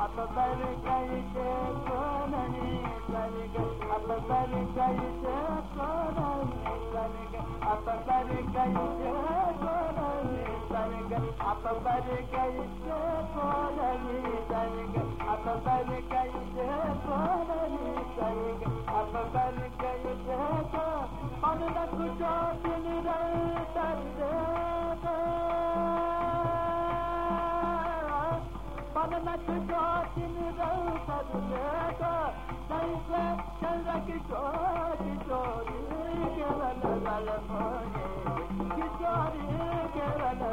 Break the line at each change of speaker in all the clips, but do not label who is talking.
Atı beri gelişe I'm आ तरली Sanat katil rəvfət nədə Dəyizlə şərək cari cari Gələnə zəlməni Gicari gələnə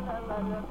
la la la